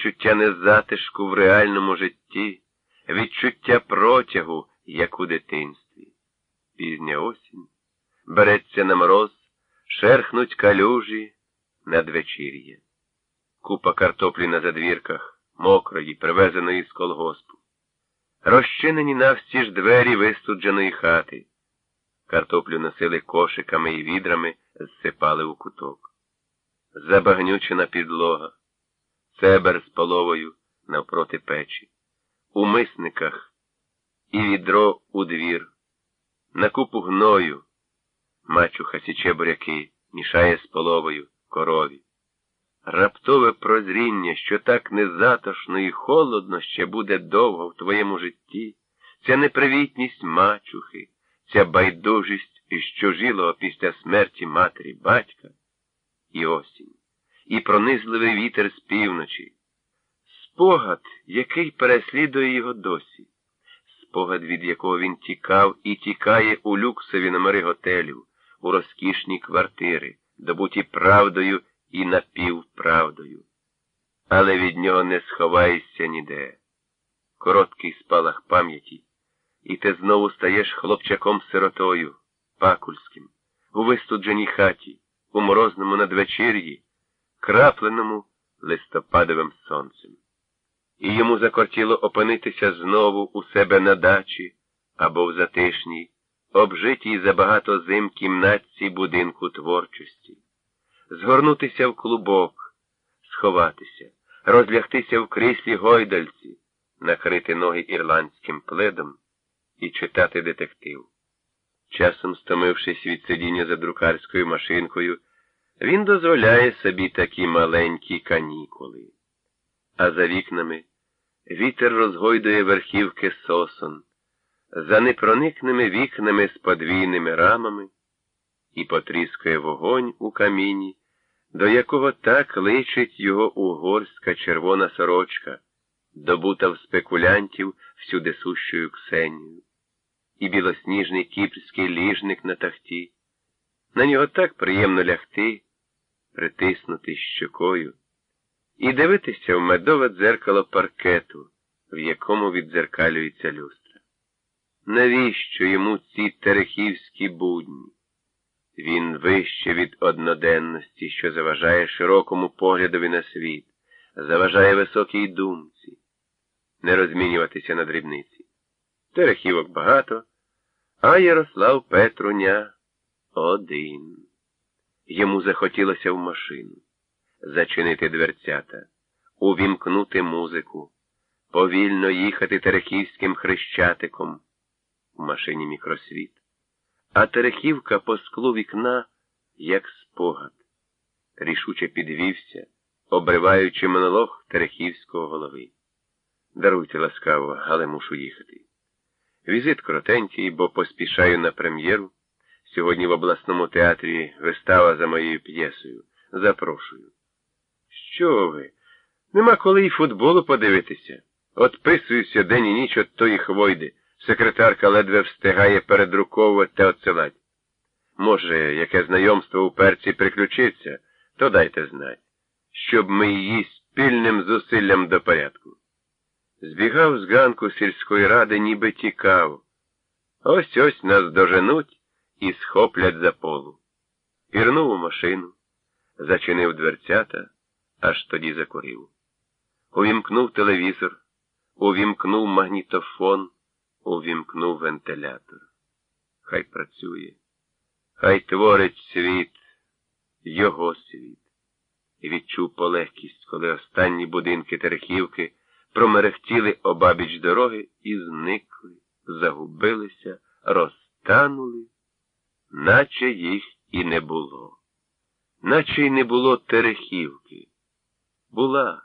відчуття незатишку в реальному житті, відчуття протягу, як у дитинстві. Пізня осінь береться на мороз, шерхнуть калюжі надвечір'я. Купа картоплі на задвірках, мокрої, привезеної з колгоспу. Розчинені навсті ж двері вистудженої хати. Картоплю носили кошиками і відрами, зсипали у куток. Забагнючена підлога, цебер з половою навпроти печі, у мисниках і відро у двір, на купу гною, мачуха січе буряки, мішає з половою корові. Раптове прозріння, що так незатошно і холодно ще буде довго в твоєму житті, ця непривітність мачухи, ця байдужість із чужілого після смерті матері батька, і осінь, і пронизливий вітер з півночі, спогад, який переслідує його досі, спогад, від якого він тікав і тікає у люксові номери готелів, у розкішні квартири, добуті правдою і напівправдою. Але від нього не сховаєшся ніде. Короткий спалах пам'яті, і ти знову стаєш хлопчаком-сиротою, пакульським, у вистудженій хаті, у морозному надвечір'ї, крапленому листопадовим сонцем. І йому закортіло опинитися знову у себе на дачі або в затишній, обжитій за багато зим кімнатці будинку творчості згорнутися в клубок, сховатися, розлягтися в кріслі гойдальці, накрити ноги ірландським пледом і читати детектив. Часом, стомившись від сидіння за друкарською машинкою, він дозволяє собі такі маленькі канікули. А за вікнами вітер розгойдує верхівки сосон, за непроникними вікнами з подвійними рамами і потріскує вогонь у каміні, до якого так личить його угорська червона сорочка, добута в спекулянтів всюди сущою Ксенією, і білосніжний кіпрський ліжник на тахті. На нього так приємно лягти, притиснути щокою, і дивитися в медове дзеркало паркету, в якому віддзеркалюється люстра. Навіщо йому ці терехівські будні? Він вище від одноденності, що заважає широкому поглядові на світ, заважає високій думці, не розмінюватися на дрібниці. Терехівок багато, а Ярослав Петруня один. Йому захотілося в машину, зачинити дверцята, увімкнути музику, повільно їхати терехівським хрещатиком в машині мікросвіт а Терехівка по склу вікна, як спогад, рішуче підвівся, обриваючи монолог Терехівського голови. Даруйте ласкаво, але мушу їхати. Візит коротенький, бо поспішаю на прем'єру. Сьогодні в обласному театрі вистава за моєю п'єсою. Запрошую. Що ви? Нема коли й футболу подивитися. Отписуюся день і ніч от тої хвойди. Секретарка ледве встигає передруковувати та отсилать. Може, яке знайомство у перці приключиться, то дайте знать, щоб ми її спільним зусиллям до порядку. Збігав з ганку сільської ради, ніби тікав. Ось ось нас доженуть і схоплять за полу. Пірнув у машину, зачинив дверцята, аж тоді закурив. Увімкнув телевізор, увімкнув магнітофон увімкнув вентилятор. Хай працює, хай творить світ, його світ, і відчув полегкість, коли останні будинки Терехівки промерехтіли обабіч дороги і зникли, загубилися, розтанули, наче їх і не було. Наче й не було Терехівки. Була,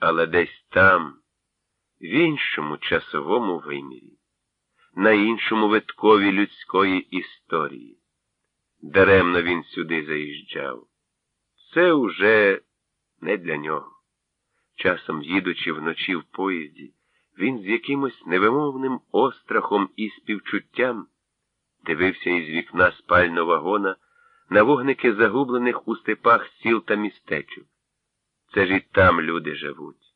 але десь там в іншому часовому вимірі, на іншому виткові людської історії. Даремно він сюди заїжджав. Це уже не для нього. Часом, їдучи вночі в поїзді, він з якимось невимовним острахом і співчуттям дивився із вікна спального вагона на вогники загублених у степах сіл та містечок. Це ж і там люди живуть.